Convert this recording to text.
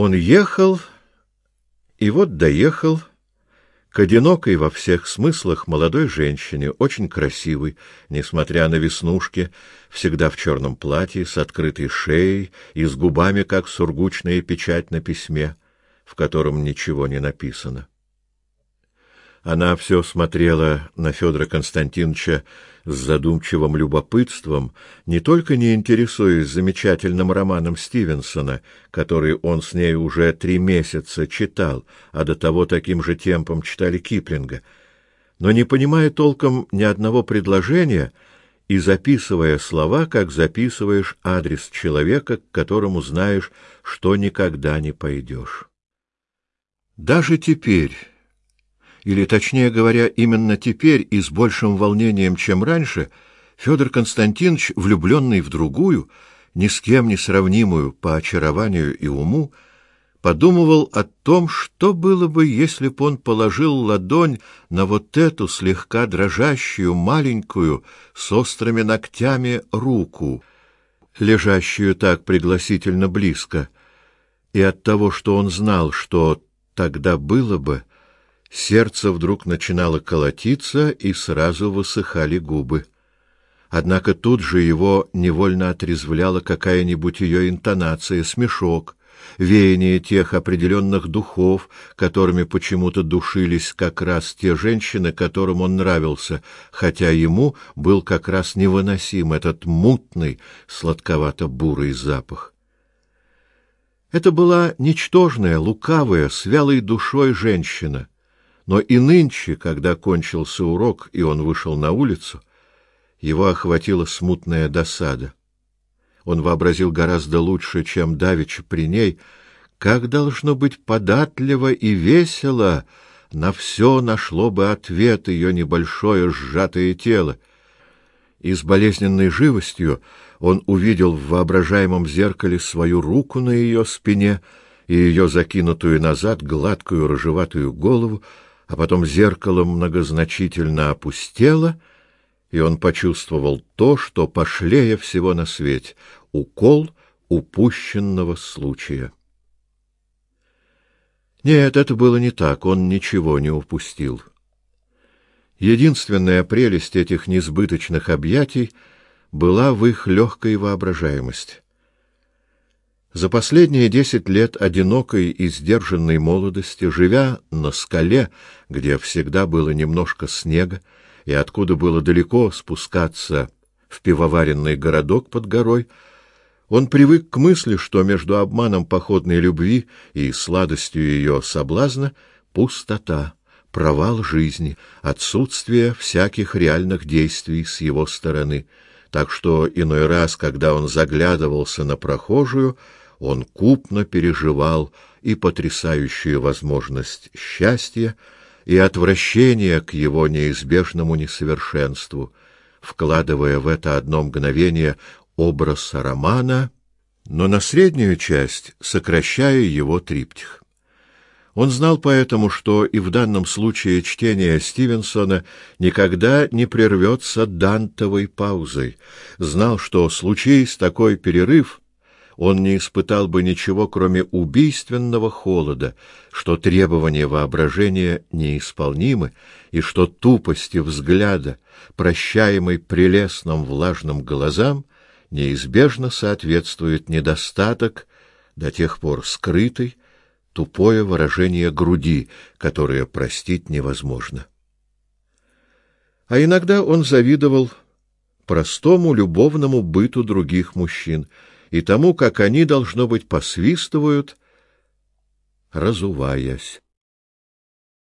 Он ехал, и вот доехал к одинокой во всех смыслах молодой женщине, очень красивой, несмотря на веснушки, всегда в черном платье, с открытой шеей и с губами, как сургучная печать на письме, в котором ничего не написано. Она все смотрела на Федора Константиновича с задумчивым любопытством, не только не интересуясь замечательным романом Стивенсона, который он с ней уже три месяца читал, а до того таким же темпом читали Киплинга, но не понимая толком ни одного предложения и записывая слова, как записываешь адрес человека, к которому знаешь, что никогда не пойдешь. Даже теперь или, точнее говоря, именно теперь и с большим волнением, чем раньше, Федор Константинович, влюбленный в другую, ни с кем не сравнимую по очарованию и уму, подумывал о том, что было бы, если б он положил ладонь на вот эту слегка дрожащую, маленькую, с острыми ногтями руку, лежащую так пригласительно близко, и от того, что он знал, что тогда было бы, Сердце вдруг начинало колотиться, и сразу высыхали губы. Однако тут же его невольно отрезвляла какая-нибудь ее интонация, смешок, веяние тех определенных духов, которыми почему-то душились как раз те женщины, которым он нравился, хотя ему был как раз невыносим этот мутный, сладковато-бурый запах. Это была ничтожная, лукавая, с вялой душой женщина — но и нынче, когда кончился урок, и он вышел на улицу, его охватила смутная досада. Он вообразил гораздо лучше, чем давеча при ней, как должно быть податливо и весело, на все нашло бы ответ ее небольшое сжатое тело. И с болезненной живостью он увидел в воображаемом зеркале свою руку на ее спине и ее закинутую назад гладкую рыжеватую голову, а потом зеркало многозначительно опустело, и он почувствовал то, что пошлее всего на свете — укол упущенного случая. Нет, это было не так, он ничего не упустил. Единственная прелесть этих несбыточных объятий была в их легкой воображаемости. За последние десять лет одинокой и сдержанной молодости, живя на скале, где всегда было немножко снега, и откуда было далеко спускаться в пивоваренный городок под горой, он привык к мысли, что между обманом походной любви и сладостью ее соблазна пустота, провал жизни, отсутствие всяких реальных действий с его стороны, так что иной раз, когда он заглядывался на прохожую, он купно переживал и потрясающую возможность счастья, и отвращение к его неизбежному несовершенству, вкладывая в это одно мгновение образ романа, но на среднюю часть сокращая его триптих. Он знал поэтому, что и в данном случае чтение Стивенсона никогда не прервется дантовой паузой, знал, что случись такой перерыв — он не испытал бы ничего, кроме убийственного холода, что требования воображения неисполнимы, и что тупости взгляда, прощаемой прелестным влажным глазам, неизбежно соответствует недостаток, до тех пор скрытый, тупое выражение груди, которое простить невозможно. А иногда он завидовал простому любовному быту других мужчин — и тому, как они, должно быть, посвистывают, разуваясь.